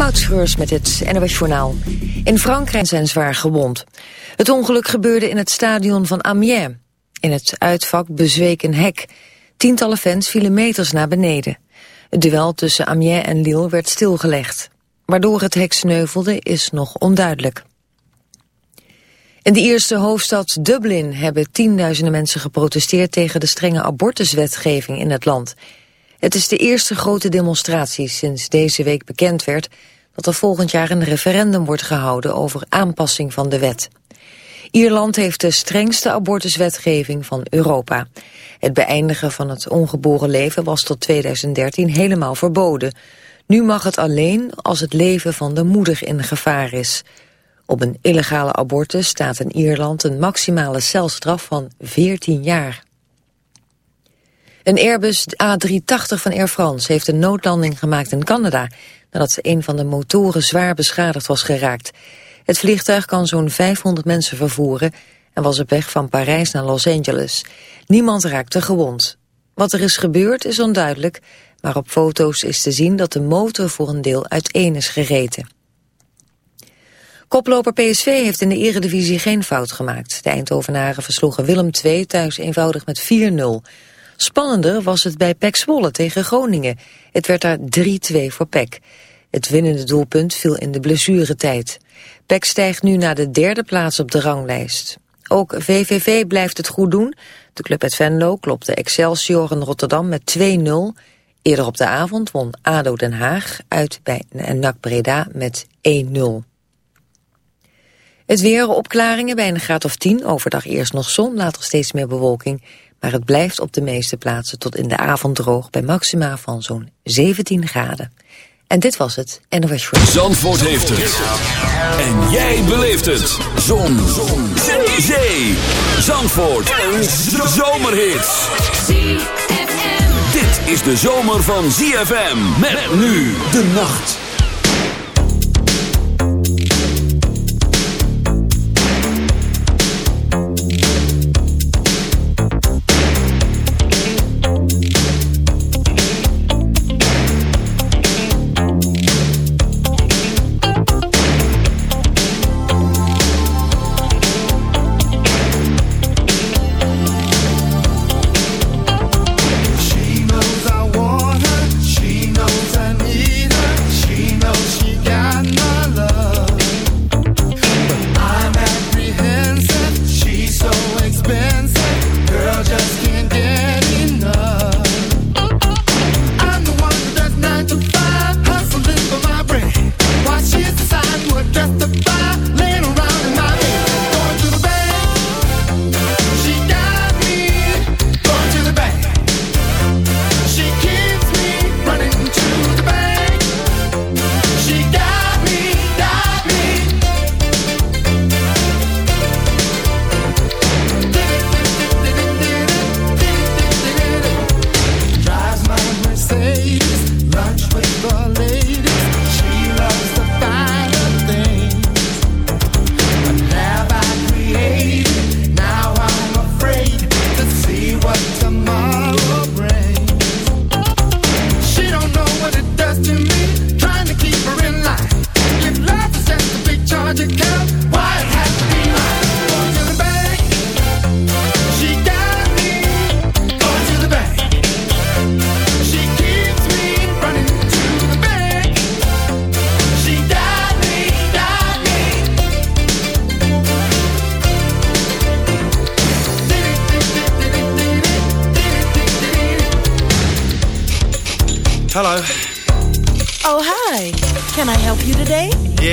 Moutschreurs met het NOS Journaal. In Frankrijk zijn zwaar gewond. Het ongeluk gebeurde in het stadion van Amiens. In het uitvak bezweek een hek. Tientallen fans vielen meters naar beneden. Het duel tussen Amiens en Lille werd stilgelegd. Waardoor het hek sneuvelde is nog onduidelijk. In de eerste hoofdstad Dublin hebben tienduizenden mensen geprotesteerd tegen de strenge abortuswetgeving in het land. Het is de eerste grote demonstratie sinds deze week bekend werd dat er volgend jaar een referendum wordt gehouden over aanpassing van de wet. Ierland heeft de strengste abortuswetgeving van Europa. Het beëindigen van het ongeboren leven was tot 2013 helemaal verboden. Nu mag het alleen als het leven van de moeder in gevaar is. Op een illegale abortus staat in Ierland een maximale celstraf van 14 jaar. Een Airbus A380 van Air France heeft een noodlanding gemaakt in Canada... nadat een van de motoren zwaar beschadigd was geraakt. Het vliegtuig kan zo'n 500 mensen vervoeren... en was op weg van Parijs naar Los Angeles. Niemand raakte gewond. Wat er is gebeurd is onduidelijk... maar op foto's is te zien dat de motor voor een deel uiteen is gereten. Koploper PSV heeft in de eredivisie geen fout gemaakt. De Eindhovenaren versloegen Willem II thuis eenvoudig met 4-0... Spannender was het bij PEC Zwolle tegen Groningen. Het werd daar 3-2 voor PEC. Het winnende doelpunt viel in de blessuretijd. PEC stijgt nu naar de derde plaats op de ranglijst. Ook VVV blijft het goed doen. De club uit Venlo klopte Excelsior in Rotterdam met 2-0. Eerder op de avond won ADO Den Haag uit bij NAC Breda met 1-0. Het weer opklaringen bij een graad of 10. Overdag eerst nog zon, later steeds meer bewolking. Maar het blijft op de meeste plaatsen tot in de avond droog... bij maxima van zo'n 17 graden. En dit was het NOS Short. Zandvoort heeft het. En jij beleeft het. Zon. Zon. Zee. Zee. Zandvoort. Een zomerhit. Dit is de zomer van ZFM. Met nu de nacht.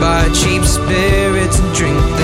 buy cheap spirits and drink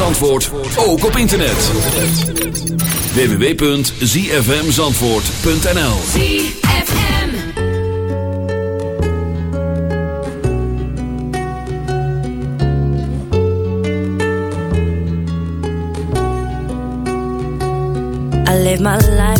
Zandvoort, ook op internet. www.zfmzandvoort.nl ZFM. I live my life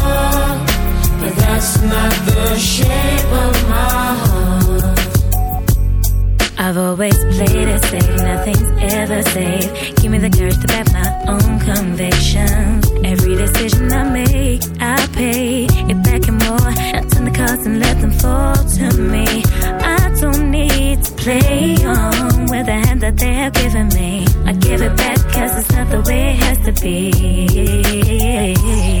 I've always played it safe, nothing's ever safe. Give me the courage to my own convictions. Every decision I make, I pay it back and more. Now turn the cards and let them fall to me. I don't need to play on with the hand that they have given me. I give it back cause it's not the way it has to be.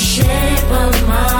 Shape of my